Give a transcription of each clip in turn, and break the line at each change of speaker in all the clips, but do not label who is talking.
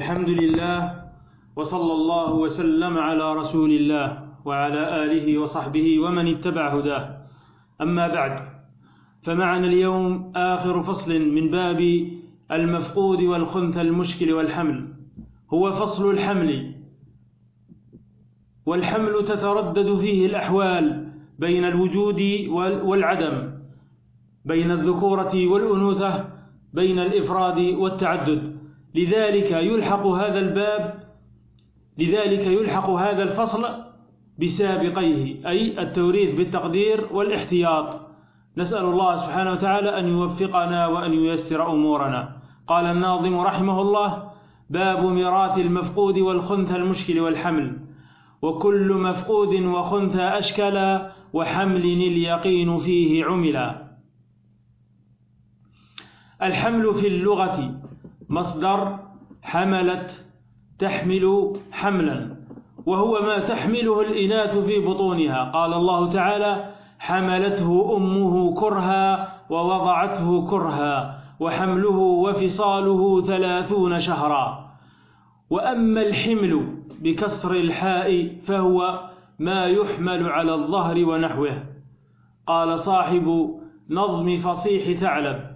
الحمد لله وصلى الله وسلم على رسول الله وعلى آله وصحبه ومن اتبع هداه. أما بعد فمعنا اليوم آخر فصل من باب المفقود والخنث المشكل والحمل. هو فصل الحمل والحمل تتردد فيه الأحوال بين الوجود والعدم بين الذكورة والأنوثة بين الإفراد والتعدد. لذلك يلحق هذا الباب لذلك يلحق هذا الفصل بسابقيه أي التوريث بالتقدير والاحتياط. نسأل الله سبحانه وتعالى أن يوفقنا وأن ييسر أمورنا. قال الناظم رحمه الله باب ميراث المفقود والخنث المشكل والحمل. وكل مفقود وخنثى أشكلا وحمل اليقين فيه عملا. الحمل في اللغة مصدر حملت تحمل حملا وهو ما تحمله الإناث في بطونها. قال الله تعالى حملته أمه كرها ووضعته كرها وحمله وفصاله ثلاثون شهرا. وأما الحمل بكسر الحاء فهو ما يحمل على الظهر ونحوه. قال صاحب نظم فصيح ثعلب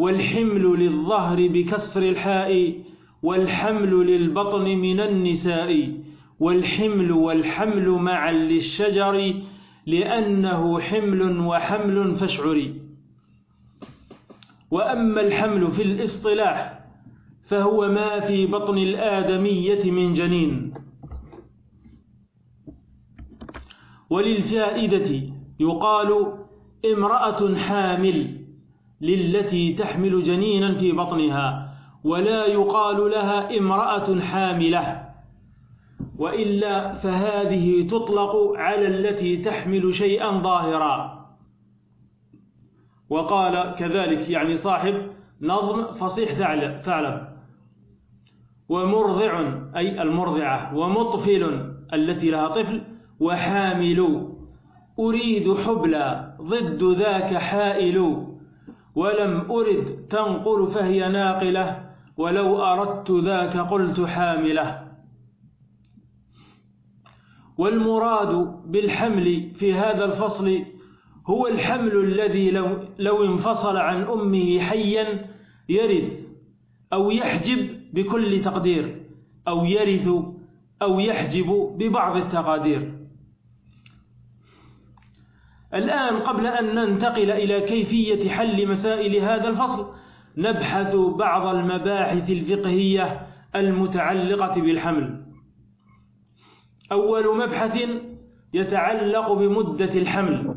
والحمل للظهر بكسر الحاء والحمل للبطن من النساء والحمل والحمل معا للشجر لأنه حمل وحمل فاشعري وأما الحمل في الاصطلاح فهو ما في بطن الآدمية من جنين. وللفائدة يقال امرأة حامل. للتي تحمل جنينا في بطنها ولا يقال لها امرأة حاملة. وإلا فهذه تطلق على التي تحمل شيئا ظاهرا. وقال كذلك يعني صاحب نظم فصيح ثعلب ومرضع أي المرضعة ومطفل التي لها طفل وحامل. أريد حبلى ضد ذاك حائل. ولم أرد تنقل فهي ناقلة ولو أردت ذاك قلت حاملة. والمراد بالحمل في هذا الفصل هو الحمل الذي لو, لو انفصل عن أمه حيا يرث أو يحجب بكل تقدير أو يرث أو يحجب ببعض التقادير. الآن قبل أن ننتقل إلى كيفية حل مسائل هذا الفصل نبحث بعض المباحث الفقهية المتعلقة بالحمل. أول مبحث يتعلق بمدة الحمل.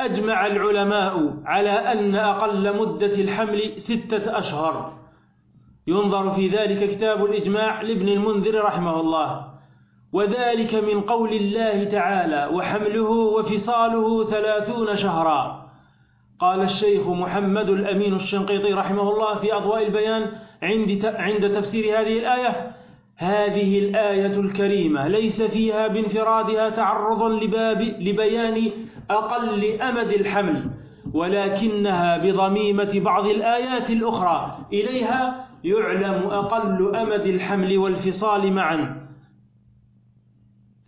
أجمع العلماء على أن أقل مدة الحمل ستة أشهر. ينظر في ذلك كتاب الإجماع لابن المنذر رحمه الله. وذلك من قول الله تعالى وحمله وفصاله ثلاثون شهرا. قال الشيخ محمد الأمين الشنقيطي رحمه الله في أضواء البيان عند عند تفسير هذه الآية هذه الآية الكريمة ليس فيها بانفرادها تعرض لباب لبيان أقل أمد الحمل ولكنها بضميمة بعض الآيات الأخرى. إليها يعلم أقل أمد الحمل والفصال معا.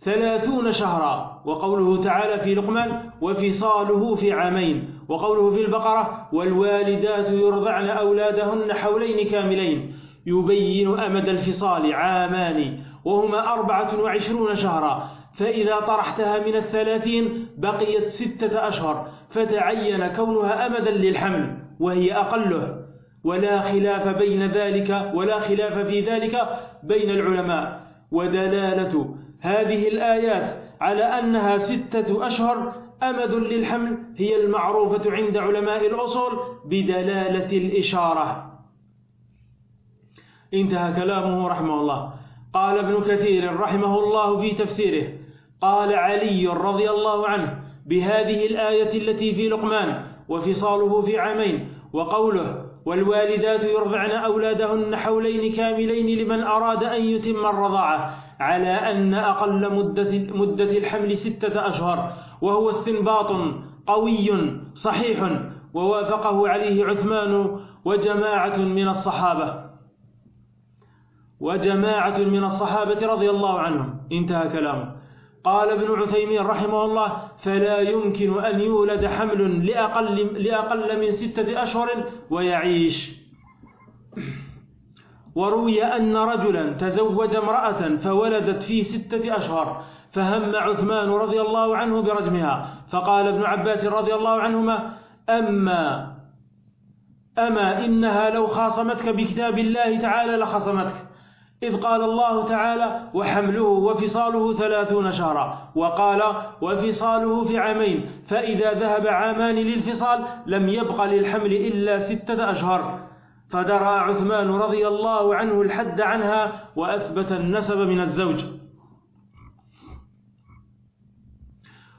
ثلاثون شهرا وقوله تعالى في لقمان وفصاله في عامين. وقوله في البقرة والوالدات يرضعن أولادهن حولين كاملين. يبين أمد الفصال عامان وهما أربعة وعشرون شهرا. فإذا طرحتها من الثلاثين بقيت ستة أشهر فتعين كونها أمدا للحمل وهي أقله. ولا خلاف بين ذلك ولا خلاف في ذلك بين العلماء. ودلالة هذه الآيات على أنها ستة أشهر أمد للحمل هي المعروفة عند علماء الأصول بدلالة الإشارة. انتهى كلامه رحمه الله. قال ابن كثير رحمه الله في تفسيره قال علي رضي الله عنه بهذه الآية التي في لقمان وفصاله في عامين وقوله والوالدات يرضعن أولادهن حولين كاملين لمن أراد أن يتم الرضاعة على أن أقل مدة, مدة الحمل ستة أشهر وهو استنباط قوي صحيح ووافقه عليه عثمان وجماعة من الصحابة وجماعة من الصحابة رضي الله عنهم. انتهى كلامه. قال ابن عثيمين رحمه الله فلا يمكن أن يولد حمل لأقل, لأقل من ستة أشهر ويعيش. وروي أن رجلا تزوج امرأة فولدت في ستة أشهر فهم عثمان رضي الله عنه برجمها فقال ابن عباس رضي الله عنهما أما أما إنها لو خاصمتك بكتاب الله تعالى لخصمتك إذ قال الله تعالى وحمله وفصاله ثلاثون شهرا. وقال وفصاله في عامين فإذا ذهب عامان للفصال لم يبق للحمل إلا ستة أشهر. فدرى عثمان رضي الله عنه الحد عنها وأثبت النسب من الزوج.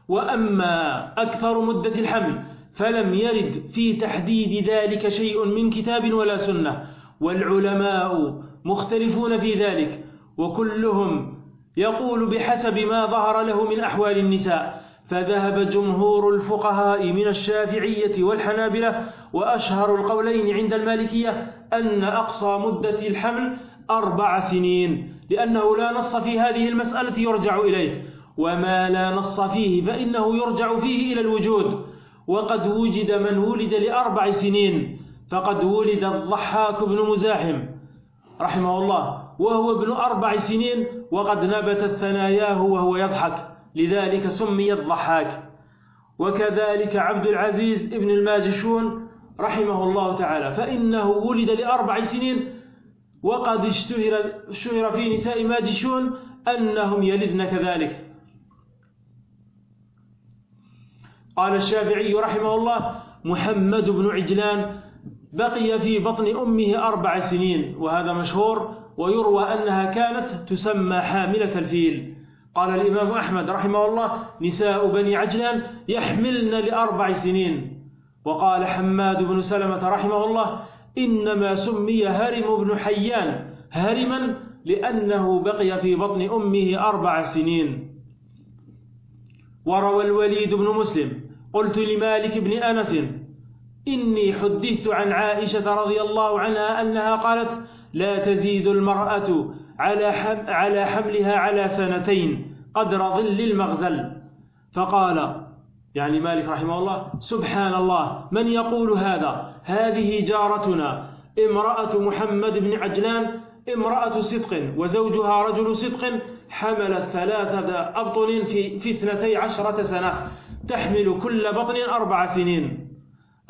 وأما أكثر مدة الحمل فلم يرد في تحديد ذلك شيء من كتاب ولا سنة. والعلماء مختلفون في ذلك وكلهم يقول بحسب ما ظهر له من أحوال النساء فذهب جمهور الفقهاء من الشافعية والحنابلة وأشهر القولين عند المالكية أن أقصى مدة الحمل أربع سنين لأنه لا نص في هذه المسألة يرجع إليه وما لا نص فيه فإنه يرجع فيه إلى الوجود. وقد وجد من ولد لأربع سنين فقد ولد الضحاك بن مزاحم رحمه الله وهو ابن أربع سنين وقد نبتت ثناياه وهو يضحك. لذلك سمي الضحاك وكذلك عبد العزيز ابن الماجشون رحمه الله تعالى. فإنه ولد لأربع سنين وقد اشتهر, في نساء ماجشون أنهم يلدن كذلك. قال الشافعي رحمه الله محمد بن عجلان بقي في بطن أمه أربع سنين وهذا مشهور ويروى أنها كانت تسمى حاملة الفيل. قال الإمام أحمد رحمه الله نساء بني عجلان يحملن لأربع سنين. وقال حماد بن سلمة رحمه الله إنما سمي هرم بن حيان هرما لأنه بقي في بطن أمه أربع سنين. وروى الوليد بن مسلم قلت لمالك بن أنس إني حدثت عن عائشة رضي الله عنها أنها قالت لا تزيد المرأة على على حملها على سنتين قدر ظل المغزل. فقال يعني مالك رحمه الله سبحان الله من يقول هذا؟ هذه جارتنا امرأة محمد بن عجلان امرأة صدق وزوجها رجل صدق حملت ثلاثة أبطن في, في اثنتي عشرة سنة تحمل كل بطن أربع سنين.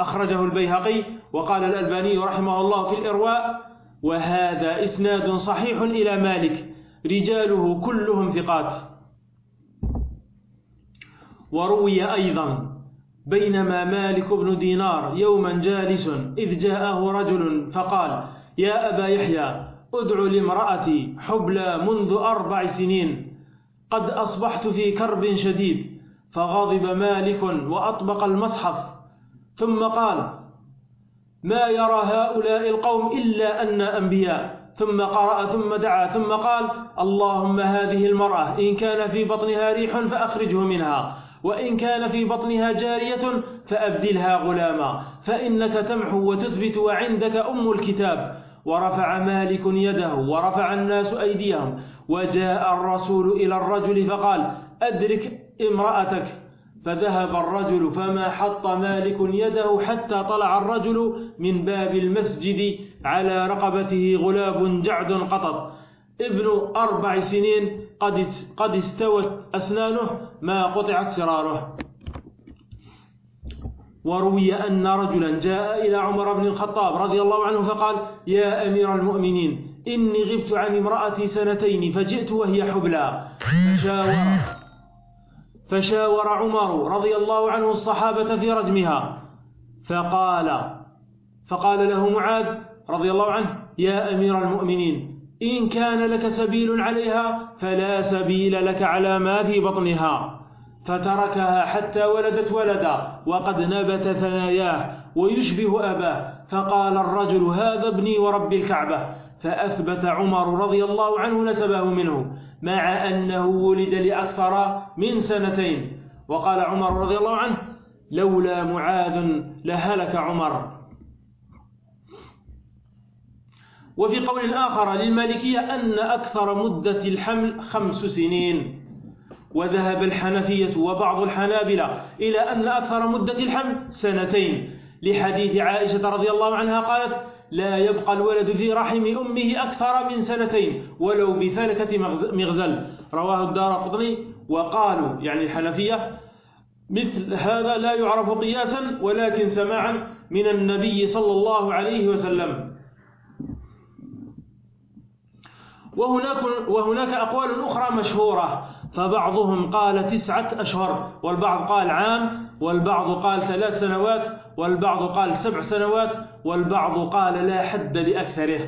أخرجه البيهقي وقال الألباني رحمه الله في الإرواء وهذا إسناد صحيح إلى مالك رجاله كلهم ثقات. وروي أيضا بينما مالك بن دينار يوما جالس إذ جاءه رجل فقال يا أبا يحيى ادع لامرأتي حبلى منذ أربع سنين قد أصبحت في كرب شديد فغضب مالك وأطبق المصحف. ثم قال ما يرى هؤلاء القوم إلا أن أنبياء. ثم قرأ ثم دعا ثم قال اللهم هذه المرأة إن كان في بطنها ريح فأخرجه منها وإن كان في بطنها جارية فأبدلها غلاما فإنك تمحو وتثبت وعندك أم الكتاب. ورفع مالك يده ورفع الناس أيديهم وجاء الرسول إلى الرجل فقال أدرك امرأتك فذهب الرجل فما حط مالك يده حتى طلع الرجل من باب المسجد على رقبته غلاب جعد قطط. ابن أربع سنين قد قد استوت أسنانه ما قطعت سراره وروي أن رجلا جاء إلى عمر بن الخطاب رضي الله عنه فقال يا أمير المؤمنين إني غبت عن امرأتي سنتين فجئت وهي حبلى. فشاور. فشاور عمر رضي الله عنه الصحابة في رجمها فقال فقال له معاذ رضي الله عنه يا أمير المؤمنين إن كان لك سبيل عليها فلا سبيل لك على ما في بطنها. فتركها حتى ولدت ولدا وقد نبت ثناياه ويشبه أباه. فقال الرجل هذا ابني ورب الكعبة. فأثبت عمر رضي الله عنه نسبه منه. مع أنه ولد لأكثر من سنتين. وقال عمر رضي الله عنه لولا معاذ لهلك عمر. وفي قول آخر للمالكية أن أكثر مدة الحمل خمس سنين. وذهب الحنفية وبعض الحنابلة إلى أن أكثر مدة الحمل سنتين. لحديث عائشة رضي الله عنها قالت لا يبقى الولد في رحم أمه أكثر من سنتين ولو بفلكة مغزل. رواه الدار قطني. وقالوا يعني الحنفية مثل هذا لا يعرف قياسا ولكن سماعا من النبي صلى الله عليه وسلم. وهناك, وهناك أقوال أخرى مشهورة. فبعضهم قال تسعة أشهر والبعض قال عام والبعض قال ثلاث سنوات والبعض قال سبع سنوات والبعض قال لا حد لأكثره.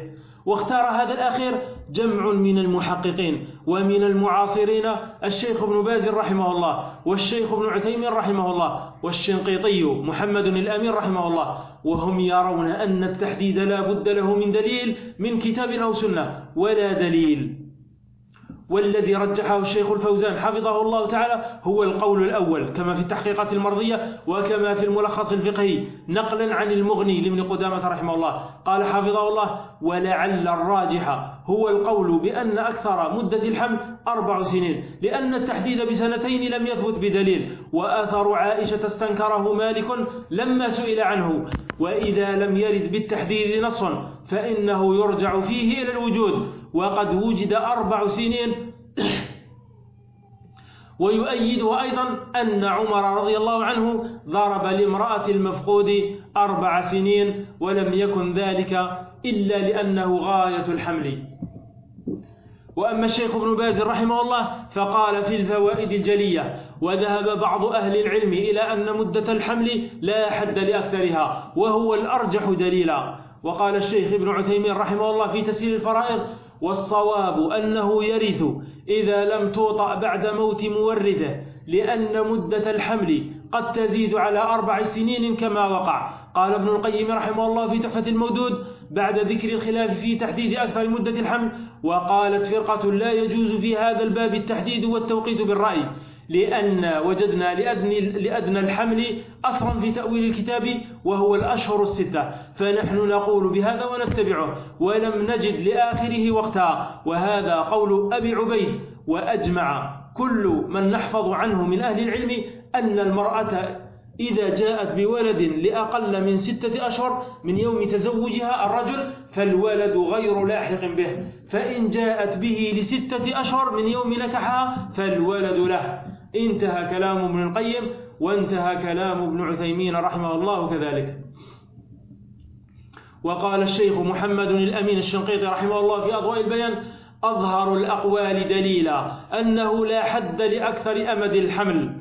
واختار هذا الأخير جمع من المحققين ومن المعاصرين الشيخ ابن باز رحمه الله والشيخ ابن عثيمين رحمه الله والشنقيطي محمد الأمين رحمه الله. وهم يرون أن التحديد لا بد له من دليل من كتاب أو سنة. ولا دليل. والذي رجحه الشيخ الفوزان حفظه الله تعالى هو القول الأول كما في التحقيقات المرضية وكما في الملخص الفقهي نقلا عن المغني لابن قدامة رحمه الله. قال حفظه الله ولعل الراجح هو القول بأن أكثر مدة الحمل أربع سنين لأن التحديد بسنتين لم يثبت بدليل وآثر عائشة استنكره مالك لما سئل عنه وإذا لم يرد بالتحديد نص فإنه يرجع فيه إلى الوجود وقد وجد أربع سنين ويؤيده أيضا أن عمر رضي الله عنه ضرب لامرأة المفقود أربع سنين ولم يكن ذلك إلا لأنه غاية الحمل. وأما الشيخ ابن باز رحمه الله فقال في الفوائد الجلية وذهب بعض أهل العلم إلى أن مدة الحمل لا حد لأكثرها وهو الأرجح دليلا. وقال الشيخ ابن عثيمين رحمه الله في تسهيل الفرائض والصواب أنه يرث إذا لم توطأ بعد موت مورده لأن مدة الحمل قد تزيد على أربع سنين كما وقع. قال ابن القيم رحمه الله في تحفة المودود بعد ذكر الخلاف في تحديد أكثر مدة الحمل وقالت فرقة لا يجوز في هذا الباب التحديد والتوقيت بالرأي. لأن وجدنا لأدنى, لأدنى الحمل أصلا في تأويل الكتاب وهو الأشهر الستة فنحن نقول بهذا ونتبعه ولم نجد لآخره وقتها وهذا قول أبي عبيد وأجمع كل من نحفظ عنه من أهل العلم أن المرأة إذا جاءت بولد لأقل من ستة أشهر من يوم تزوجها الرجل فالولد غير لاحق به فإن جاءت به لستة أشهر من يوم نكحها فالولد له. انتهى كلام ابن القيم وانتهى كلام ابن عثيمين رحمه الله كذلك. وقال الشيخ محمد الأمين الشنقيطي رحمه الله في أضواء البيان أظهر الأقوال دليلا أنه لا حد لأكثر أمد الحمل.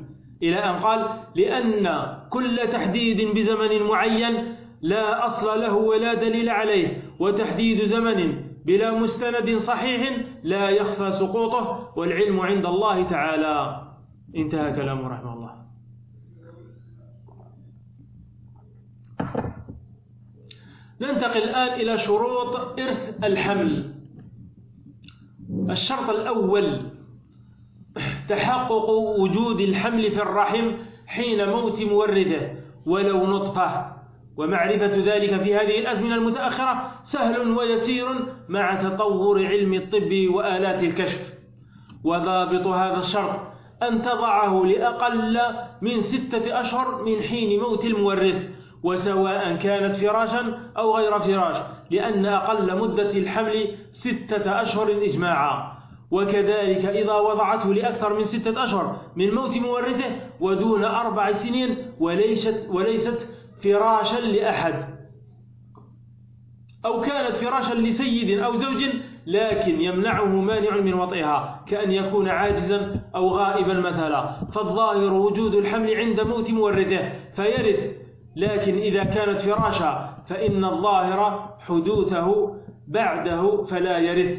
إلى أن قال لأن كل تحديد بزمن معين لا أصل له ولا دليل عليه وتحديد زمن بلا مستند صحيح لا يخفى سقوطه والعلم عند الله تعالى. انتهى كلامه رحمه الله. ننتقل الآن إلى شروط إرث الحمل. الشرط الأول تحقق وجود الحمل في الرحم حين موت مورده ولو نطفة. ومعرفة ذلك في هذه الأزمنة المتأخرة سهل ويسير مع تطور علم الطب وآلات الكشف. وضابط هذا الشرط أن تضعه لأقل من ستة أشهر من حين موت المورث وسواء كانت فراشا أو غير فراش لأن أقل مدة الحمل ستة أشهر إجماعا. وكذلك إذا وضعته لأكثر من ستة أشهر من موت مورثه ودون أربع سنين وليست, وليست فراشا لأحد. أو كانت فراشا لسيد أو زوج لكن يمنعه مانع من وطئها. كأن يكون عاجزا أو غائبا مثلا. فالظاهر وجود الحمل عند موت مورده فيرث لكن إذا كانت فراشا فإن الظاهر حدوثه بعده فلا يرث.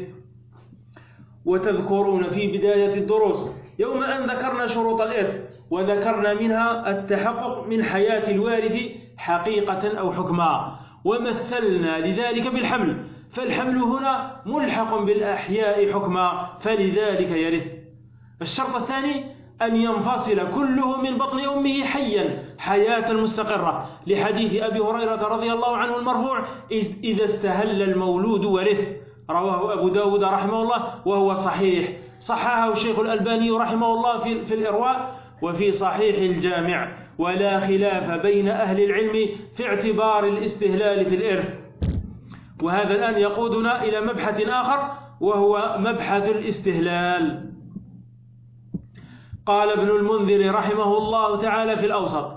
وتذكرون في بداية الدروس يوم أن ذكرنا شروط الإرث وذكرنا منها التحقق من حياة الوارث حقيقة أو حكما. ومثلنا لذلك بالحمل. فالحمل هنا ملحق بالأحياء حكما فلذلك يرث. الشرط الثاني أن ينفصل كله من بطن أمه حيا حياة مستقرة. لحديث أبي هريرة رضي الله عنه المرفوع إذا استهل المولود ورث. رواه أبو داود رحمه الله وهو صحيح. صححه الشيخ الألباني رحمه الله في, في الإرواء وفي صحيح الجامع. ولا خلاف بين أهل العلم في اعتبار الاستهلال في الإرث. وهذا الآن يقودنا إلى مبحث آخر وهو مبحث الاستهلال. قال ابن المنذر رحمه الله تعالى في الأوسط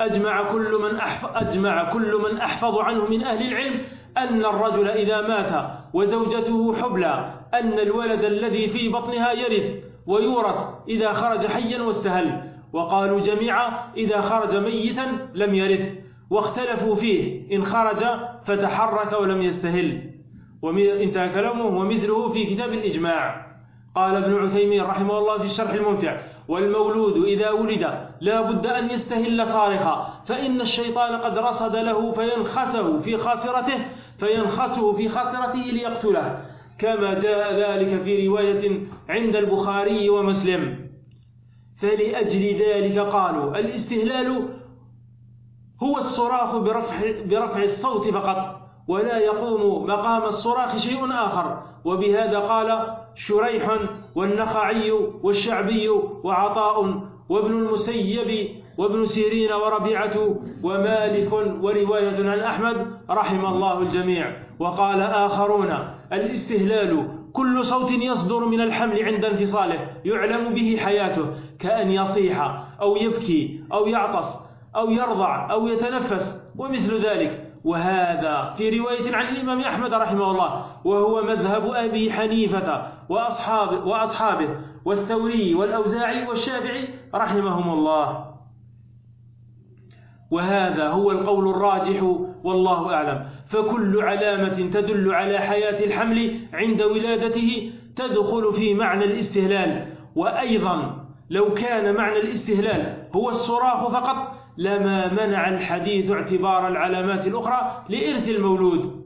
أجمع كل من أحفظ, أجمع كل من أحفظ عنه من أهل العلم أن الرجل إذا مات وزوجته حبلى أن الولد الذي في بطنها يرث ويورث إذا خرج حيا واستهل. وقالوا جميعا إذا خرج ميتا لم يرث. واختلفوا فيه إن خرج فتحرك ولم يستهل. انتهى كلامه. ومثله في كتاب الإجماع. قال ابن عثيمين رحمه الله في الشرح الممتع. والمولود إذا ولد لا بد أن يستهل صارخا فإن الشيطان قد رصد له فينخسه في خاصرته فينخسه في خاصرته ليقتله. كما جاء ذلك في رواية عند البخاري ومسلم. فلأجل ذلك قالوا الاستهلال هو الصراخ برفع, برفع الصوت فقط ولا يقوم مقام الصراخ شيء آخر. وبهذا قال شريح والنخعي والشعبي وعطاء وابن المسيب وابن سيرين وربيعة ومالك ورواية عن أحمد رحم الله الجميع. وقال آخرون الاستهلال كل صوت يصدر من الحمل عند انفصاله يعلم به حياته كأن يصيح أو يبكي أو يعطس. أو يرضع أو يتنفس ومثل ذلك. وهذا في رواية عن الإمام أحمد رحمه الله وهو مذهب أبي حنيفة وأصحاب وأصحابه والثوري والأوزاعي والشافعي رحمهم الله. وهذا هو القول الراجح والله أعلم. فكل علامة تدل على حياة الحمل عند ولادته تدخل في معنى الاستهلال. وأيضا لو كان معنى الاستهلال هو الصراخ فقط لما منع الحديث اعتبار العلامات الأخرى لإرث المولود.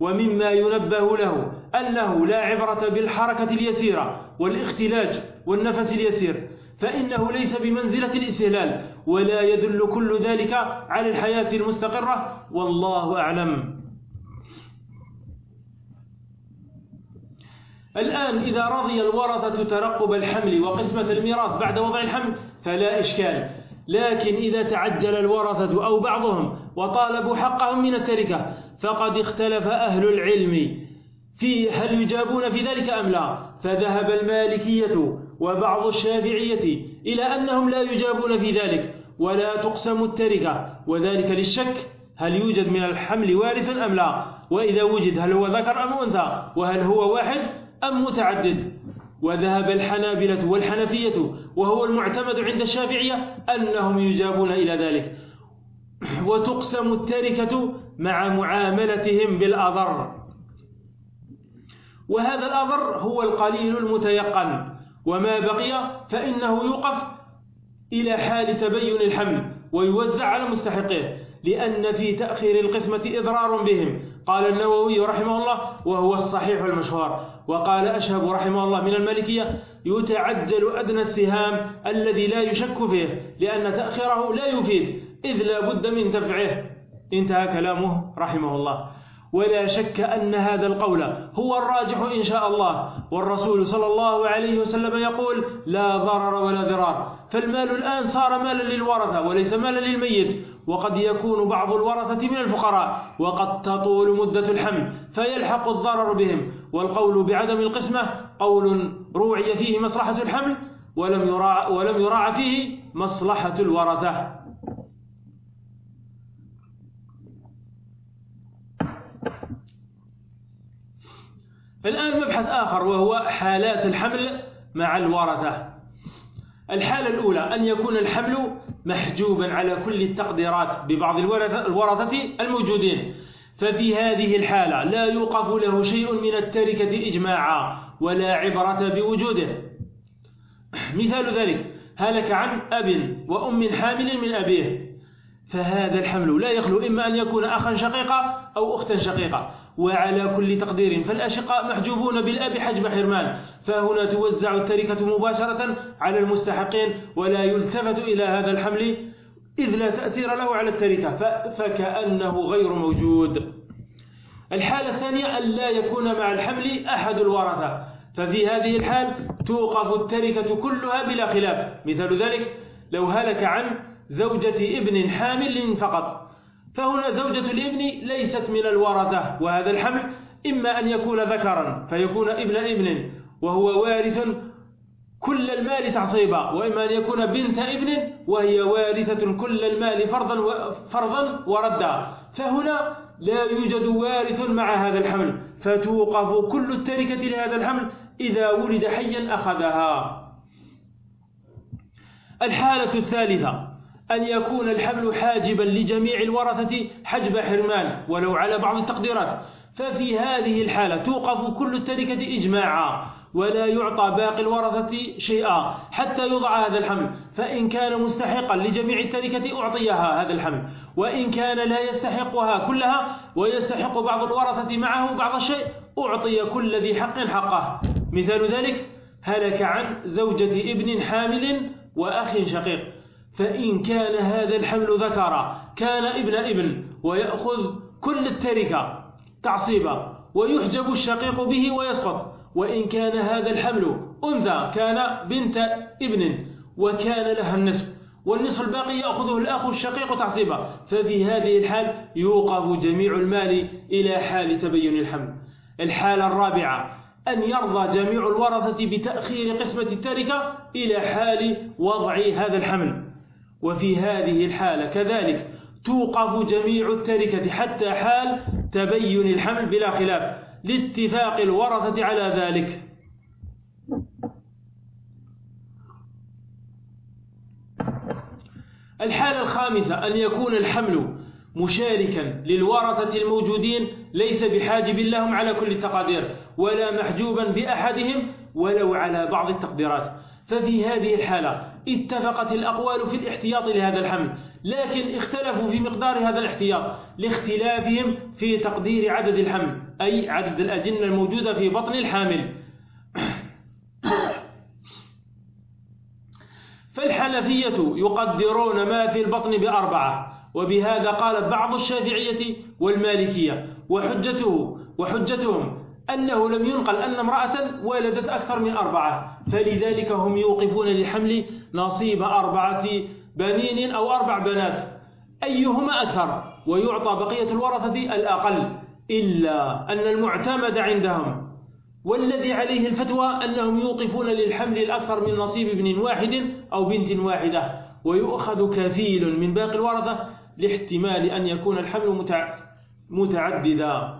ومما ينبه له أنه لا عبرة بالحركة اليسيرة والاختلاج والنفس اليسير فإنه ليس بمنزلة الاستهلال ولا يدل كل ذلك على الحياة المستقرة. والله أعلم. الآن إذا رضي الورثة ترقب الحمل وقسمة الميراث بعد وضع الحمل فلا إشكال. لكن إذا تعجل الورثة أو بعضهم وطالبوا حقهم من التركة فقد اختلف أهل العلم في هل يجابون في ذلك أم لا. فذهب المالكية وبعض الشافعية إلى أنهم لا يجابون في ذلك ولا تقسم التركة. وذلك للشك هل يوجد من الحمل وارث أم لا. وإذا وجد هل هو ذكر أم أنثى وهل هو واحد أم متعدد. وذهب الحنابلة والحنفية وهو المعتمد عند الشافعية أنهم يجابون إلى ذلك. وتقسم التركة مع معاملتهم بالأضر. وهذا الأضر هو القليل المتيقن. وما بقي فإنه يوقف إلى حال تبين الحمل ويوزع على مستحقيه لأن في تأخير القسمة إضرار بهم. قال النووي رحمه الله وهو الصحيح المشهور. وقال أشهب رحمه الله من المالكية يتعجل أدنى السهام الذي لا يشك فيه لأن تأخيره لا يفيد إذ لا بد من دفعه. انتهى كلامه رحمه الله. ولا شك أن هذا القول هو الراجح إن شاء الله. والرسول صلى الله عليه وسلم يقول لا ضرر ولا ضرار. فالمال الآن صار مالا للورثة وليس مالا للميت. وقد يكون بعض الورثة من الفقراء وقد تطول مدة الحمل فيلحق الضرر بهم. والقول بعدم القسمة قول روعي فيه مصلحة الحمل ولم يراع, ولم يراع فيه مصلحة الورثة. الآن مبحث آخر وهو حالات الحمل مع الورثة. الحالة الأولى أن يكون الحمل محجوبا على كل التقديرات ببعض الورثة الموجودين. ففي هذه الحالة لا يوقف له شيء من التركة إجماعا ولا عبرة بوجوده. مثال ذلك هلك عن أب وأم حامل من أبيه فهذا الحمل لا يخلو إما أن يكون أخا شقيقا أو أختا شقيقة وعلى كل تقدير فالأشقاء محجوبون بالأب حجب حرمان فهنا توزع التركة مباشرة على المستحقين ولا يلتفت إلى هذا الحمل إذ لا تأثير له على التركة فكأنه غير موجود. الحالة الثانية أن لا يكون مع الحمل أحد الورثة. ففي هذه الحال توقف التركة كلها بلا خلاف. مثال ذلك لو هلك عن زوجة ابن حامل فقط. فهنا زوجة الابن ليست من الورثة وهذا الحمل إما أن يكون ذكرا فيكون ابن ابن وهو وارث كل المال تعصيبا وإما أن يكون بنت ابن وهي وارثة كل المال فرضا فرضا وردا. فهنا لا يوجد وارث مع هذا الحمل. فتوقف كل التركة لهذا الحمل إذا ولد حيا أخذها. الحالة الثالثة أن يكون الحمل حاجبا لجميع الورثة حجب حرمان ولو على بعض التقديرات. ففي هذه الحالة توقف كل التركة إجماعا. ولا يعطى باقي الورثة شيئا حتى يوضع هذا الحمل. فإن كان مستحقا لجميع التركة أعطيها هذا الحمل. وإن كان لا يستحقها كلها ويستحق بعض الورثة معه بعض الشيء أعطي كل ذي حق حقه. مثال ذلك هلك عن زوجة ابن حامل وأخ شقيق. فإن كان هذا الحمل ذكر كان ابن ابن ويأخذ كل التركة تعصيبا ويحجب الشقيق به ويسقط. وإن كان هذا الحمل أنثى كان بنت ابن وكان لها النصف والنصف الباقي يأخذه الأخ الشقيق تعصيبا ففي هذه الحال يوقف جميع المال إلى حال تبين الحمل. الحالة الرابعة أن يرضى جميع الورثة بتأخير قسمة التركة إلى حال وضع هذا الحمل. وفي هذه الحالة كذلك توقف جميع التركة حتى حال تبين الحمل بلا خلاف. لاتفاق الورثة على ذلك. الحالة الخامسة أن يكون الحمل مشاركا للورثة الموجودين ليس بحاجب لهم على كل التقادير ولا محجوبا بأحدهم ولو على بعض التقديرات. ففي هذه الحالة اتفقت الأقوال في الاحتياط لهذا الحمل. لكن اختلفوا في مقدار هذا الاحتياط لاختلافهم في تقدير عدد الحمل أي عدد الأجنة الموجودة في بطن الحامل. فالحنفية يقدرون ما في البطن بأربعة وبهذا قال بعض الشافعية والمالكية. وحجته وحجتهم أنه لم ينقل أن امرأة ولدت أكثر من أربعة فلذلك هم يوقفون لحمل نصيب أربعة بنين أو أربع بنات أيهما أكثر ويعطى بقية الورثة الأقل إلا أن المعتمد عندهم. والذي عليه الفتوى أنهم يوقفون للحمل الأكثر من نصيب ابن واحد أو بنت واحدة ويؤخذ كفيل من باقي الورثة لاحتمال أن يكون الحمل متعددا.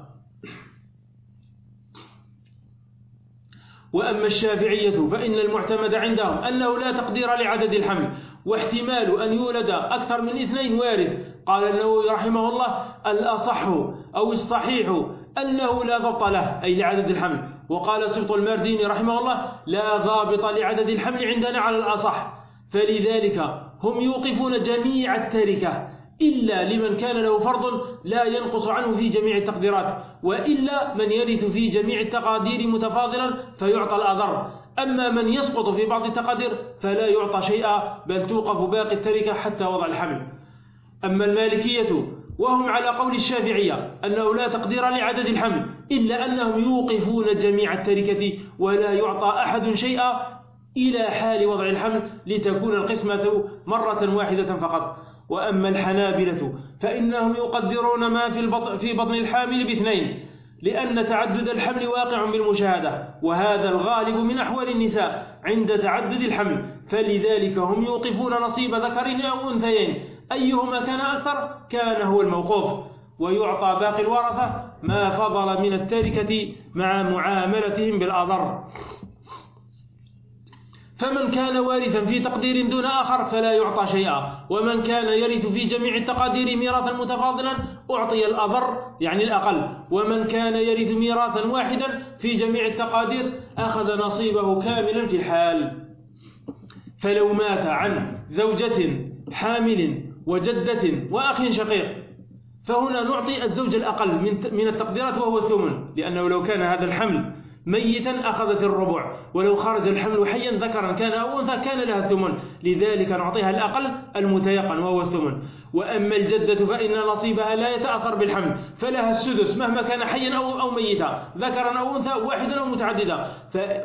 وأما الشافعية فإن المعتمد عندهم أنه لا تقدير لعدد الحمل. واحتمال أن يولد أكثر من اثنين وارد. قال النووي رحمه الله الأصح أو الصحيح أنه لا ضبط له أي لعدد الحمل. وقال سبط المارديني رحمه الله لا ضابط لعدد الحمل عندنا على الأصح. فلذلك هم يوقفون جميع التركة إلا لمن كان له فرض لا ينقص عنه في جميع التقديرات وإلا من يرث في جميع التقادير متفاضلا فيعطى الأضر أما من يسقط في بعض التقادير فلا يعطى شيئا بل توقف باقي التركة حتى وضع الحمل. أما المالكية وهم على قول الشافعية أنه لا تقدير لعدد الحمل إلا أنهم يوقفون جميع التركة ولا يعطى أحد شيئا إلى حال وضع الحمل لتكون القسمة مرة واحدة فقط. وأما الحنابلة فإنهم يقدرون ما في بطن الحامل باثنين لأن تعدد الحمل واقع بالمشاهدة وهذا الغالب من أحوال النساء عند تعدد الحمل. فلذلك هم يوقفون نصيب ذكرين أو أنثيين. أيهما كان أكثر؟ كان هو الموقوف. ويعطى باقي الورثة ما فضل من التركة مع معاملتهم بالأضر. فمن كان وارثا في تقدير دون آخر فلا يعطى شيئا. ومن كان يرث في جميع التقادير ميراثا متفاضلا أعطي الأضر يعني الأقل. ومن كان يرث ميراثا واحدا في جميع التقادير أخذ نصيبه كاملا في الحال. فلو مات عن زوجة حامل وجدة وأخ شقيق فهنا نعطي الزوج الأقل من التقديرات وهو الثمن لأنه لو كان هذا الحمل ميتا أخذت الربع. ولو خرج الحمل حيا ذكرا كان أو أنثى كان لها الثمن. لذلك نعطيها الأقل المتيقن وهو الثمن. وأما الجدة فإن نصيبها لا يتأثر بالحمل. فلها السدس مهما كان حيا أو, أو ميتا. ذكرا أو أنثى واحدا أو متعددا.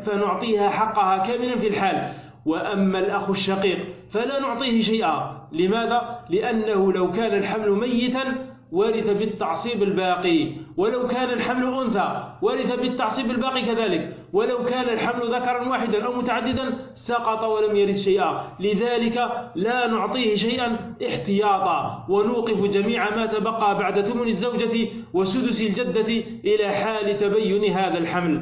فنعطيها حقها كاملا في الحال. وأما الأخ الشقيق فلا نعطيه شيئا. لماذا؟ لأنه لو كان الحمل ميتا ورث بالتعصيب الباقي. ولو كان الحمل أنثى ورث بالتعصيب الباقي كذلك. ولو كان الحمل ذكرا واحدا أو متعددا سقط ولم يرث شيئا. لذلك لا نعطيه شيئا احتياطا. ونوقف جميع ما تبقى بعد ثمن الزوجة وسدس الجدة إلى حال تبين هذا الحمل.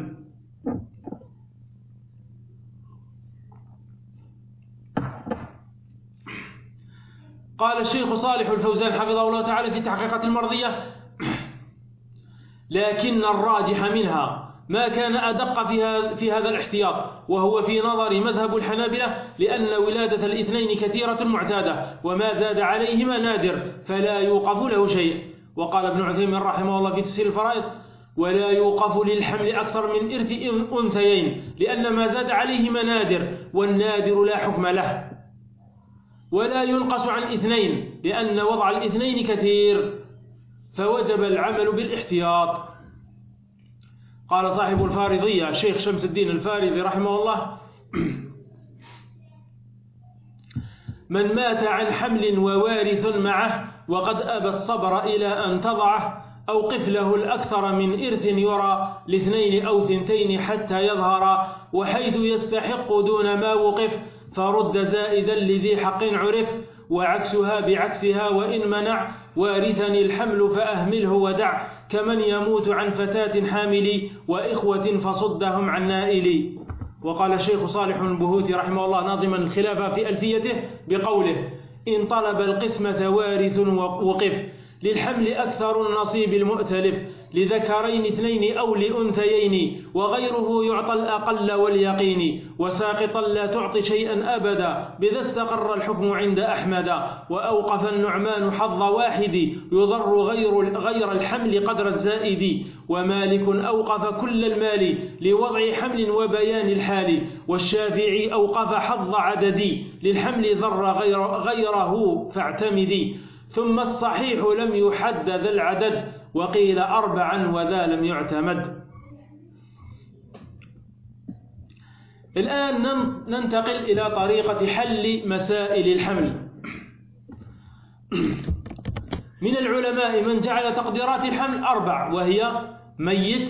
قال الشيخ صالح الفوزان حفظه الله تعالى في تحقيقات المرضية لكن الراجح منها ما كان أدق في هذا الاحتياط وهو في نظر مذهب الحنابلة لأن ولادة الاثنين كثيرة معتادة وما زاد عليهما نادر فلا يوقف له شيء. وقال ابن عثيمين رحمه الله في تسير الفرائض ولا يوقف للحمل أكثر من إرث أنثيين لأن ما زاد عليهما نادر والنادر لا حكم له. ولا ينقص عن اثنين لأن وضع الاثنين كثير. فوجب العمل بالاحتياط. قال صاحب الفارضية الشيخ شمس الدين الفارضي رحمه الله من مات عن حمل ووارث معه وقد أبى الصبر إلى أن تضعه أوقف له الأكثر من إرث يرى لاثنين أو ثنتين حتى يظهر وحيث يستحق دون ما وقف فرد زائدا لذي حق عرف وعكسها بعكسها وإن منع وارثني الحمل فأهمله ودع كمن يموت عن فتاة حامل وإخوة فصدهم عن نائل. وقال الشيخ صالح البهوتي رحمه الله ناظما الخلافة في ألفيته بقوله إن طلب القسمة وارث وقف للحمل أكثر النصيب المؤتلف لذكرين اثنين أو لأنثيين. وغيره يعطى الأقل واليقين وساقطا لا تعطي شيئا أبدا بذا استقر الحكم عند أحمد. وأوقف النعمان حظ واحد يضر غير, غير الحمل قدر الزائد. ومالك أوقف كل المال لوضع حمل وبيان الحال. والشافعي أوقف حظ عددي للحمل ضر غير غيره فاعتمدي ثم الصحيح لم يحدد العدد وقيل أربعا وذا لم يعتمد. الآن ننتقل إلى طريقة حل مسائل الحمل. من العلماء من جعل تقديرات الحمل أربع وهي ميت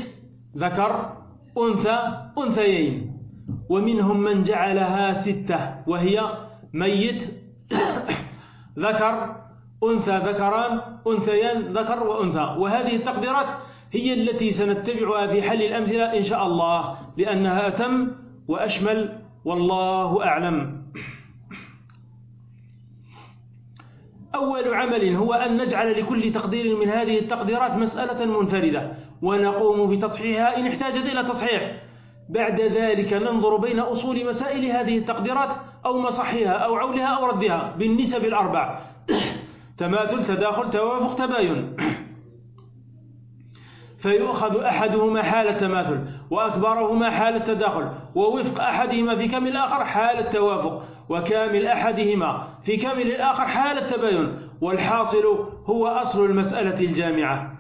ذكر أنثى أنثيين. ومنهم من جعلها ستة وهي ميت ذكر أنثى ذكران أنثيان ذكر وأنثى. وهذه التقديرات هي التي سنتبعها في حل الأمثلة إن شاء الله لأنها أتم وأشمل والله أعلم. أول عمل هو أن نجعل لكل تقدير من هذه التقديرات مسألة منفردة ونقوم بتصحيحها إن احتاجت إلى تصحيح. بعد ذلك ننظر بين أصول مسائل هذه التقديرات أو مصحها أو عولها أو ردها بالنسب الأربع. تماثل تداخل توافق تباين. فيؤخذ أحدهما حال التماثل. وأكبرهما حال التداخل ووفق أحدهما في كامل الآخر حال التوافق وكامل أحدهما في كامل الآخر حال التباين والحاصل هو أصل المسألة الجامعة.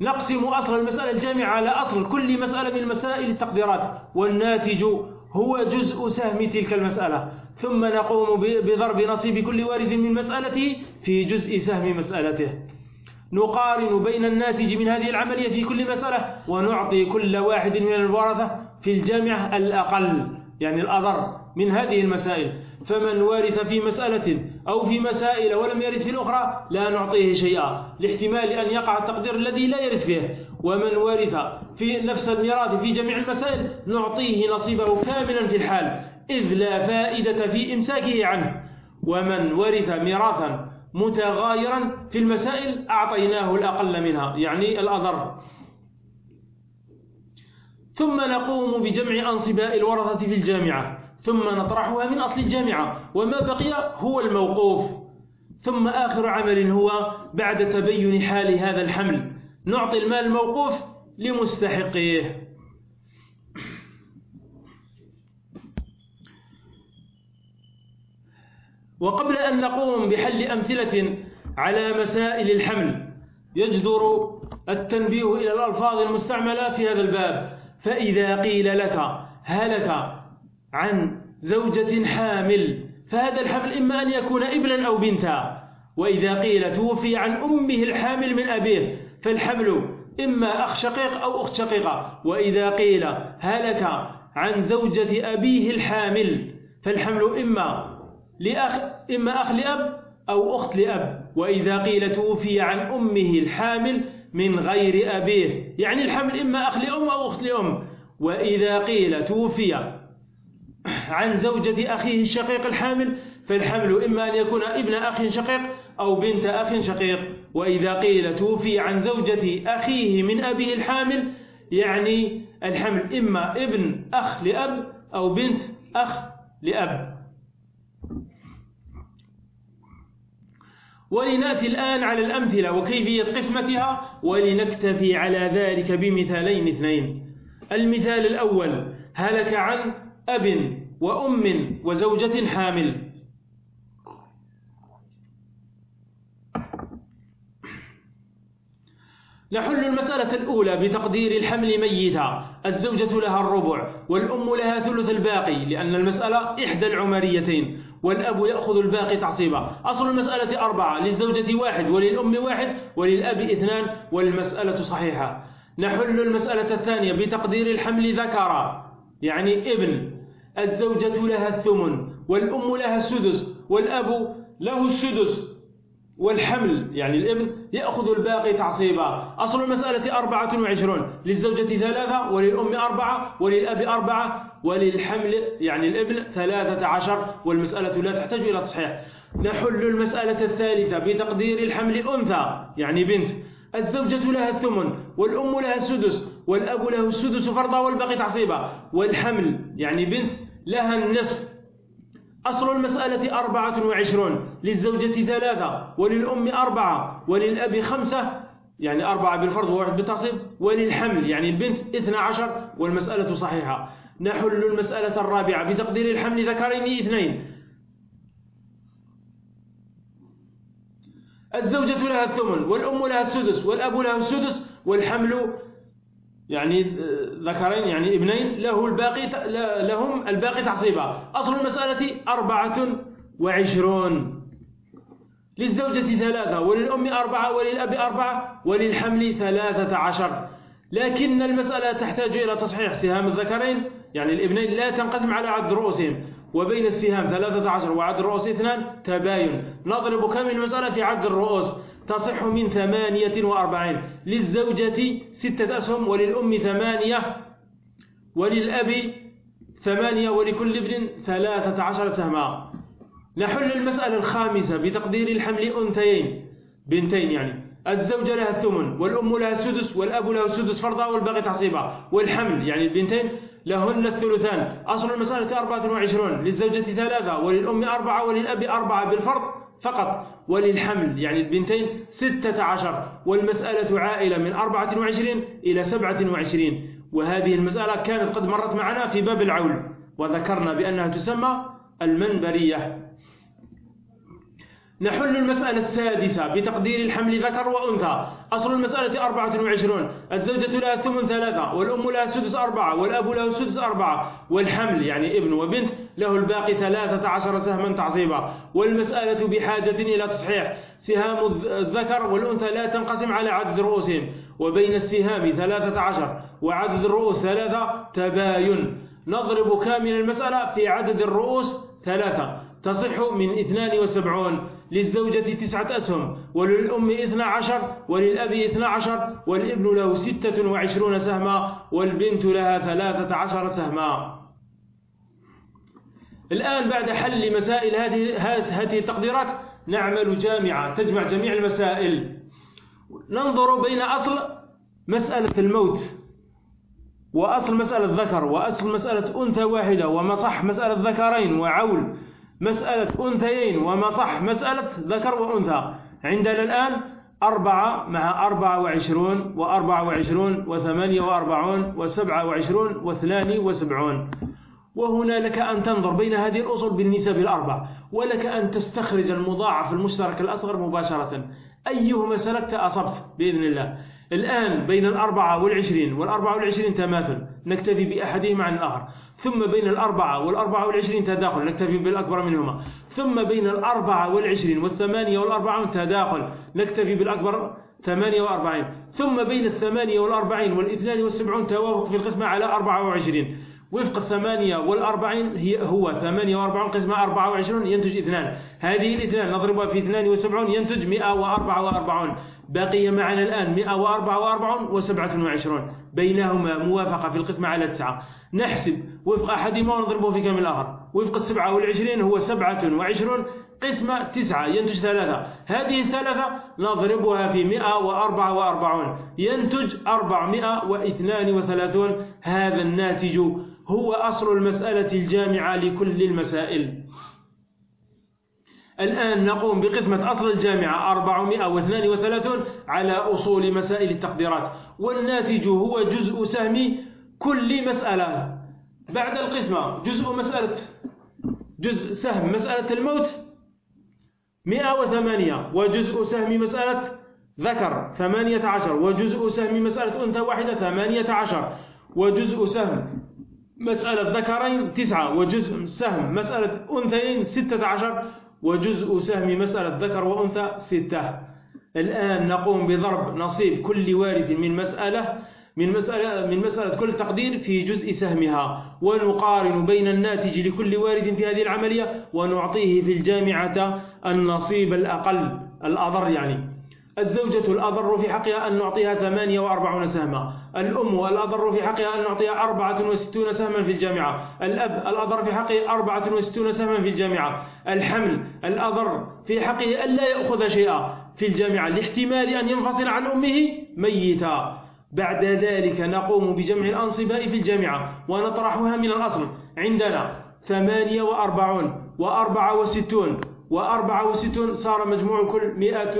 نقسم أصل المسألة الجامعة على أصل كل مسألة من مسائل التقديرات والناتج هو جزء سهم تلك المسألة. ثم نقوم بضرب نصيب كل وارث من مسألته في جزء سهم مسألته. نقارن بين الناتج من هذه العملية في كل مسألة ونعطي كل واحد من الورثة في الجامعة الأقل يعني الأضر من هذه المسائل. فمن ورث في مسألة أو في مسائل ولم يرث في الأخرى لا نعطيه شيئا لاحتمال أن يقع التقدير الذي لا يرث فيه. ومن ورث في نفس الميراث في جميع المسائل نعطيه نصيبه كاملا في الحال إذ لا فائدة في إمساكه عنه. ومن ورث ميراثا متغايرا في المسائل أعطيناه الأقل منها يعني الأضر ثم نقوم بجمع أنصباء الورثة في الجامعة. ثم نطرحها من أصل الجامعة. وما بقي هو الموقوف. ثم آخر عمل هو بعد تبين حال هذا الحمل. نعطي المال الموقوف لمستحقيه. وقبل أن نقوم بحل أمثلة على مسائل الحمل يجدر التنبيه إلى الألفاظ المستعملة في هذا الباب. فإذا قيل لك هلك عن زوجة حامل فهذا الحمل إما أن يكون ابنا أو بنتا. وإذا قيل توفي عن أمه الحامل من أبيه فالحمل إما أخ شقيق أو أخت شقيقة. وإذا قيل هلك عن زوجة أبيه الحامل فالحمل إما لأخ إما أخ لأب أو أخت لأب. وإذا قيل توفي عن أمه الحامل من غير أبيه. يعني الحمل إما أخ لأم أو أخت لأم. وإذا قيل توفي عن زوجة أخيه الشقيق الحامل فالحمل إما أن يكون ابن أخ شقيق أو بنت أخ شقيق. وإذا قيل توفي عن زوجة أخيه من أبيه الحامل يعني الحمل إما ابن أخ لأب أو بنت أخ لأب. ولنأتي الآن على الأمثلة وكيفية قسمتها ولنكتفي على ذلك بمثالين اثنين. المثال الأول هلك عن أب وأم وزوجة حامل. نحل المسألة الأولى بتقدير الحمل ميتا. الزوجة لها الربع والأم لها ثلث الباقي لأن المسألة إحدى العمريتين. والأب يأخذ الباقي تعصيبا. أصل المسألة أربعة للزوجة واحد وللأم واحد وللأب اثنان والمسألة صحيحة. نحل المسألة الثانية بتقدير الحمل ذكرا يعني ابن. الزوجة لها الثمن والأم لها السدس والأب له السدس والحمل. يعني الابن يأخذ الباقي تعصيبا. أصل المسألة أربعة وعشرون للزوجة ثلاثة وللأم أربعة وللأب أربعة وللحمل يعني الابن ثلاثة عشر والمسألة لا تحتاج إلى تصحيح. نحل المسألة الثالثة بتقدير الحمل أنثى يعني بنت. الزوجة لها الثمن والأم لها السدس والأب له السدس فرضا والباقي تعصيبا. والحمل يعني بنت لها النصف. أصل المسألة أربعة وعشرون للزوجة ثلاثة وللأم أربعة وللأب خمسة يعني أربعة بالفرض وواحد بالتصيب وللحمل يعني البنت اثنى عشر والمسألة صحيحة. نحل المسألة الرابعة بتقدير الحمل ذكرين اثنين. الزوجة لها الثمن والأم لها السدس والأب له السدس والحمل يعني ذكرين يعني ابنين له الباقي لهم الباقي تعصيبا. أصل المسألة أربعة وعشرون. للزوجة ثلاثة وللأم أربعة وللأب أربعة وللحمل ثلاثة عشر. لكن المسألة تحتاج إلى تصحيح سهام الذكرين يعني الابنين لا تنقسم على عدد رؤوسهم وبين السهام ثلاثة عشر وعدد الرؤوس اثنان تباين. نضرب كم المسألة في عدد الرؤوس؟ تصح من ثمانية وأربعين للزوجة ستة أسهم وللأم ثمانية وللأب ثمانية ولكل ابن ثلاثة عشر سهما. نحل المسألة الخامسة بتقدير الحمل أنثيين بنتين يعني. الزوجة لها الثمن والأم لها السدس والأب له السدس فرضا والباقي تعصيبا والحمل يعني البنتين لهن الثلثان. أصل المسألة أربعة وعشرون للزوجة ثلاثة وللأم أربعة وللأب أربعة بالفرض فقط. وللحمل يعني البنتين ستة عشر. والمسألة عائلة من أربعة وعشرين إلى سبعة وعشرين. وهذه المسألة كانت قد مرت معنا في باب العول وذكرنا بأنها تسمى المنبرية. نحل المسألة السادسة بتقدير الحمل ذكر وأنثى. أصل المسألة أربعة وعشرون. الزوجة لها ثمن ثلاثة والأم لها سدس أربعة والأب له سدس أربعة. والحمل يعني ابن وبنت له الباقي ثلاثة عشر سهما تعصيبا. والمسألة بحاجة إلى تصحيح. سهام الذكر والأنثى لا تنقسم على عدد رؤوسهم. وبين السهام ثلاثة عشر وعدد الرؤوس ثلاثة تباين. نضرب كامل المسألة في عدد الرؤوس ثلاثة. تصح من اثنان وسبعون. للزوجة تسعة أسهم وللأم اثنى عشر وللأب اثنى عشر والابن له ستة وعشرون سهما والبنت لها ثلاثة عشر سهما. الآن بعد حل مسائل هذه هذه التقديرات نعمل جامعة تجمع جميع المسائل. ننظر بين أصل مسألة الموت وأصل مسألة ذكر وأصل مسألة أنثى واحدة ومصح مسألة ذكرين وعول مسألة أنثيين وما صح مسألة ذكر وأنثى. عندنا الآن أربعة مع أربعة وعشرون وأربعة وعشرون وثمانية وأربعون وسبعة وعشرون واثنان وسبعون. وهنا لك أن تنظر بين هذه الأصول بالنسب الأربع ولك أن تستخرج المضاعف المشترك الأصغر مباشرة. أيهما سلكت أصبت بإذن الله؟ الآن بين الأربعة والعشرين والأربعة والعشرين تماثل نكتفي بأحدهما عن الآخر. ثم بين الأربعة والأربعة والعشرين تداخل نكتفي بالأكبر منهما. ثم بين الأربعة والعشرين والثمانية والأربعين تداخل نكتفي بالأكبر ثمانية وأربعين. ثم بين الثمانية والأربعين والاثنان والسبعون توافق في القسمة على أربعة وعشرين. وفق الثمانية والأربعين هي هو ثمانية وأربعون قسمة أربعة وعشرون ينتج اثنان. هذه الاثنان نضربها في اثنان وسبعون ينتج مئة وأربعة وأربعون. بقي معنا الآن مئة وأربعة وأربعون وسبعة وعشرون. بينهما موافقة في القسمة على تسعة. نحسب وفق أحدهما ونضربه في كامل الآخر؟ وفق السبعة والعشرين هو سبعة وعشرون قسمة تسعة ينتج ثلاثة. هذه الثلاثة نضربها في مئة وأربعة وأربعون. ينتج أربعمائة واثنان وثلاثون. هذا الناتج هو أصل المسألة الجامعة لكل المسائل. الآن نقوم بقسمة أصل الجامعة 432 على أصول مسائل التقديرات. والناتج هو جزء سهم كل مسألة. بعد القسمة جزء مسألة جزء سهم مسألة الموت 108 وجزء سهم مسألة ذكر 18 وجزء سهم مسألة أنثى واحدة 18 وجزء سهم مسألة ذكرين تسعة وجزء سهم مسألة أنثيين ستة عشر وجزء سهم مسألة ذكر وأنثى ستة. الآن نقوم بضرب نصيب كل وارث من مسألة من مسألة, من مسألة كل تقدير في جزء سهمها. ونقارن بين الناتج لكل وارد في هذه العملية ونعطيه في الجامعة النصيب الأقل الأضر يعني. الزوجة الأضر في حقها أن نعطيها 48 سهما. الأم الأضر في حقها أن نعطيها 64 سهما في الجامعة. الأب الأضر في حقه 64 سهما في الجامعة. الحمل الأضر في حقه أن لا يأخذ شيئا في الجامعة لاحتمال أن ينفصل عن أمه ميتا. بعد ذلك نقوم بجمع الأنصباء في الجامعة ونطرحها من الأصل. عندنا 48 و64 وأربعة وستون صار مجموع كل مئة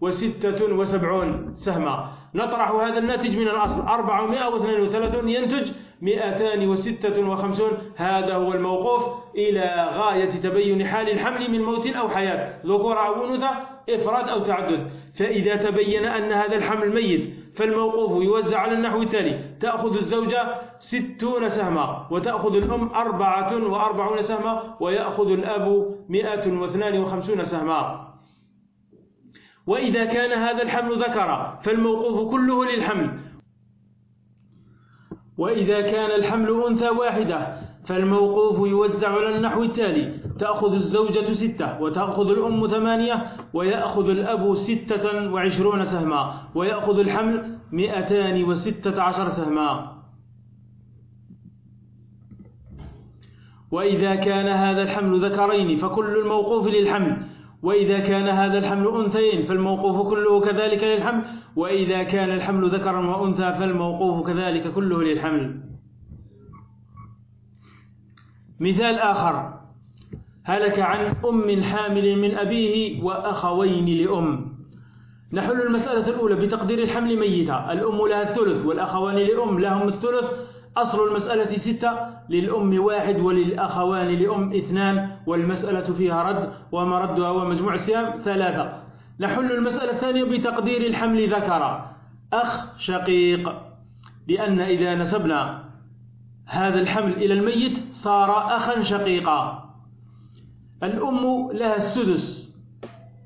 وستة وسبعون سهما. نطرح هذا الناتج من الأصل. أربعمائة واثنين وثلاثون ينتج مئتان وستة وخمسون. هذا هو الموقوف إلى غاية تبين حال الحمل من موت أو حياة. ذكور أو أنثى إفراد أو تعدد. فإذا تبين أن هذا الحمل ميت فالموقوف يوزع على النحو التالي تأخذ الزوجة ستون سهما وتأخذ الأم أربعة وأربعون سهما ويأخذ الأب مئة واثنان وخمسون سهما. وإذا كان هذا الحمل ذكر فالموقوف كله للحمل. وإذا كان الحمل أنثى واحدة فالموقوف يوزع على النحو التالي تأخذ الزوجة ستة وتأخذ الأم ثمانية ويأخذ الأب ستة وعشرون سهما ويأخذ الحمل مئتان وستة عشر سهما. وإذا كان هذا الحمل ذكرين فكل الموقوف للحمل. وإذا كان هذا الحمل أنثيين فالموقوف كله كذلك للحمل. وإذا كان الحمل ذكرا وأنثى فالموقوف كذلك كله للحمل. مثال آخر. هلك عن أم حامل من أبيه وأخوين لأم. نحل المسألة الأولى بتقدير الحمل ميتة الأم لها الثلث والأخوان لأم لهم الثلث. أصل المسألة ستة للأم واحد وللأخوان لأم اثنان. والمسألة فيها رد ومردها ومجموع السهام ثلاثة. نحل المسألة الثانية بتقدير الحمل ذكر. أخ شقيق. لأن إذا نسبنا هذا الحمل إلى الميت صار أخا شقيقا. الأم لها السدس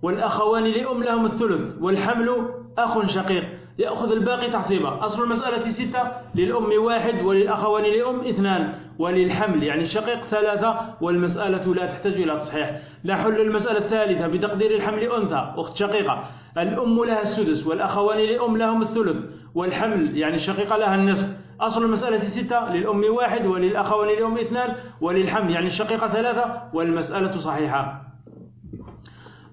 والأخوان لأم لهم الثلث والحمل أخ شقيق. يأخذ الباقي تحصيبا. أصل المسألة ستة للأم واحد وللأخوان لأم اثنان وللحمل يعني الشقيق ثلاثة والمسألة لا تحتاج إلى تصحيح. نحل المسألة الثالثة بتقدير الحمل أنثى أخت شقيقة. الأم لها السدس والأخوان لأم لهم الثلث والحمل يعني الشقيقة لها النصف. أصل المسألة ستة للأم واحد وللأخوان لأم اثنان وللحمل يعني الشقيقة ثلاثة والمسألة صحيحة.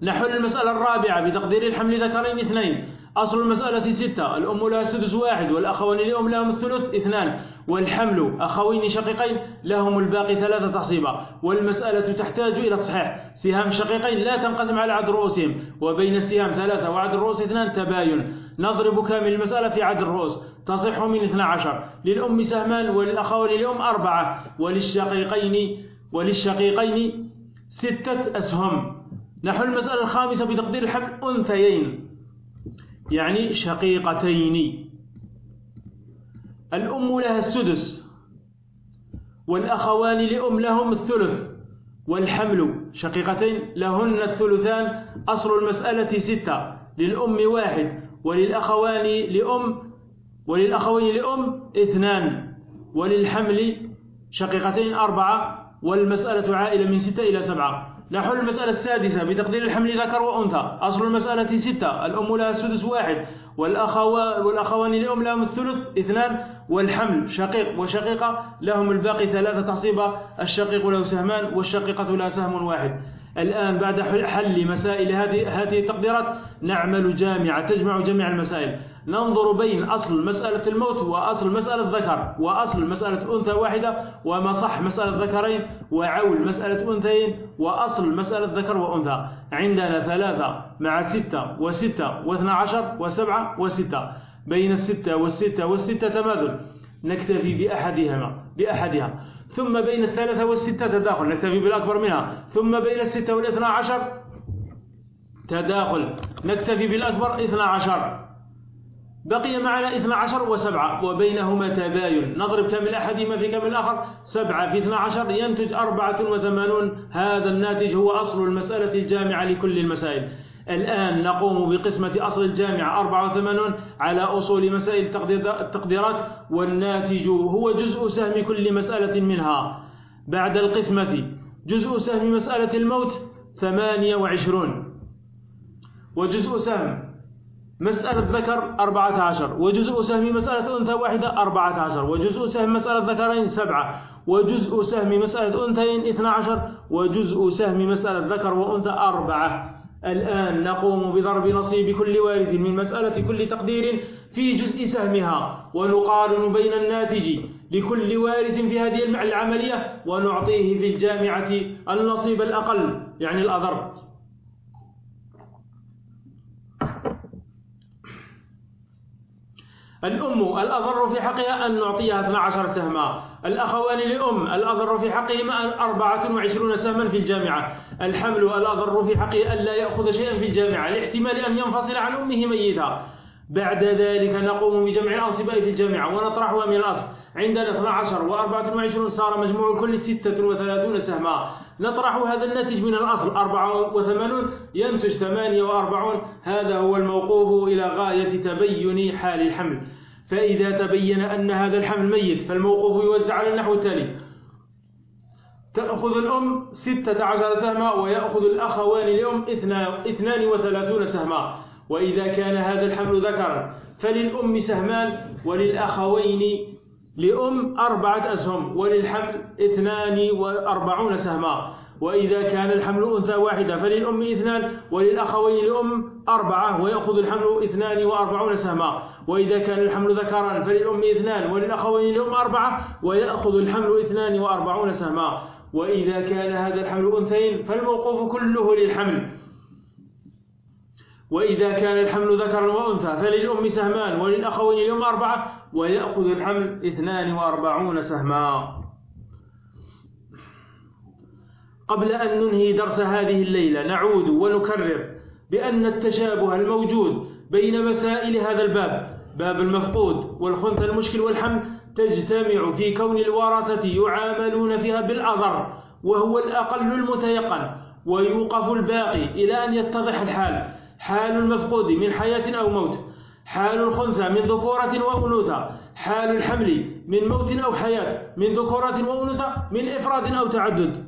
نحل المسألة الرابعة بتقدير الحمل ذكرين اثنين. أصل المسألة ستة الأم لها سدس واحد والأخوين لأم لهم الثلث اثنان والحمل أخوين شقيقين لهم الباقي ثلاثة تصيبة والمسألة تحتاج إلى تصحيح. سهام شقيقين لا تنقسم على عدد رؤوسهم وبين السهام ثلاثة وعدد الرؤوس اثنان تباين. نضرب كامل المسألة في عدد الرؤوس. تصح من اثنى عشر. للأم سهمان وللأخوين لأم أربعة. وللشقيقين وللشقيقين ستة أسهم. نحو المسألة الخامسة بتقدير الحمل أنثيين. يعني شقيقتين. الأم لها السدس. والأخوان لأم لهم الثلث. والحمل شقيقتين. لهن الثلثان. أصل المسألة ستة. للأم واحد. وللأخوان لأم وللأخوين لأم اثنان وللحمل شقيقتين أربعة والمسألة عائلة من ستة إلى سبعة. نحل المسألة السادسة بتقدير الحمل ذكر وأنثى. أصل المسألة ستة الأم لها السدس واحد والأخوان لأم لهم الثلث اثنان والحمل شقيق وشقيقة لهم الباقي ثلاثة تصيبة الشقيق له سهمان والشقيقة لها سهم واحد. الآن بعد حل مسائل هذه التقديرات نعمل جامعة تجمع جميع المسائل. ننظر بين أصل مسألة الموت وأصل مسألة ذكر وأصل مسألة أنثى واحدة ومصح مسألة ذكرين وعول مسألة أنثيين وأصل مسألة ذكر وأنثى. عندنا ثلاثة مع ستة وستة واثنى عشر وسبعة وستة. بين الستة والستة والستة تماثل. نكتفي بأحدهما بأحدها. ثم بين الثلاثة والستة تداخل. نكتفي بالأكبر منها. ثم بين الستة والاثنى عشر تداخل. نكتفي بالأكبر اثنى عشر. بقي معنا اثنى عشر وسبعة وبينهما تباين. نضرب كامل أحدهما في كامل الآخر؟ سبعة في اثنى عشر ينتج أربعة وثمانون. هذا الناتج هو أصل المسألة الجامعة لكل المسائل. الآن نقوم بقسمة أصل الجامعة. 84 على أصول مسائل التقديرات والناتج هو جزء سهم كل مسألة منها. بعد القسمة جزء سهم مسألة الموت 28 وجزء سهم مسألة ذكر 14 وجزء سهم مسألة أنثى واحدة 14 وجزء سهم مسألة ذكرين 7 وجزء سهم مسألة أنثيين 12 وجزء سهم مسألة ذكر وأنثى 4 الآن نقوم بضرب نصيب كل وارث من مسألة كل تقدير في جزء سهمها ونقارن بين الناتج لكل وارث في هذه العملية ونعطيه في الجامعة النصيب الأقل يعني الأضر. الأم الأضر في حقها أن نعطيها 12 سهما. الأخوان لأم الأضر في حقهما 24 سهما في الجامعة. الحمل الأضر في حقه ألا يأخذ شيئا في الجامعة. لاحتمال أن ينفصل عن أمه ميتا. بعد ذلك نقوم بجمع الأنصباء في الجامعة ونطرحها من الأصل. عندنا 12 و24 صار مجموع كل 36 سهما. نطرح هذا الناتج من الأصل. 84 ينتج 48 هذا هو الموقوف إلى غاية تبين حال الحمل. فإذا تبين أن هذا الحمل ميت فالموقوف يوزع على النحو التالي. تأخذ الأم ستة عشر سهما ويأخذ الأخوان اثنان وثلاثون سهما. وإذا كان هذا الحمل ذكرا فللأم سهمان وللأخوين لأم أربعة أسهم وللحمل اثنان وأربعون سهما. وإذا كان الحمل أنثى واحدة فللأم اثنان وللأخوين لأم أربعة ويأخذ الحمل اثنان وأربعون سهما. وإذا كان الحمل ذكرا فللأم اثنان وللأخوين لأم أربعة ويأخذ الحمل اثنان وأربعون سهما. وإذا كان هذا الحمل أنثيين فالموقوف كله للحمل. وإذا كان الحمل ذكرا وأنثى فللأم سهمان وللأخوين لأم أربعة ويأخذ الحمل اثنان وأربعون سهما. قبل أن ننهي درس هذه الليلة نعود ونكرر بأن التشابه الموجود بين مسائل هذا الباب باب المفقود والخنث المشكل والحمل تجتمع في كون الورثة يعاملون فيها بالأضر وهو الأقل المتيقن ويوقف الباقي إلى أن يتضح الحال حال المفقود من حياة أو موت. حال الخنثى من ذكورة وأنوثة. حال الحمل من موت أو حياة من ذكورة وأنوثة من إفراد أو تعدد.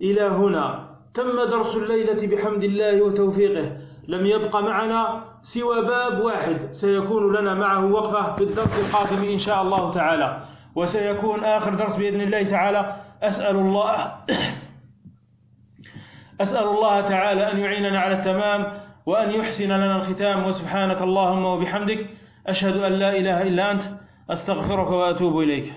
إلى هنا. تم درس الليلة بحمد الله وتوفيقه. لم يبق معنا سوى باب واحد. سيكون لنا معه وقفة في الدرس القادم إن شاء الله تعالى. وسيكون آخر درس بإذن الله تعالى. أسأل الله أسأل الله تعالى أن يعيننا على التمام. وأن يحسن لنا الختام وسبحانك اللهم وبحمدك أشهد أن لا إله إلا أنت أستغفرك وأتوب إليك.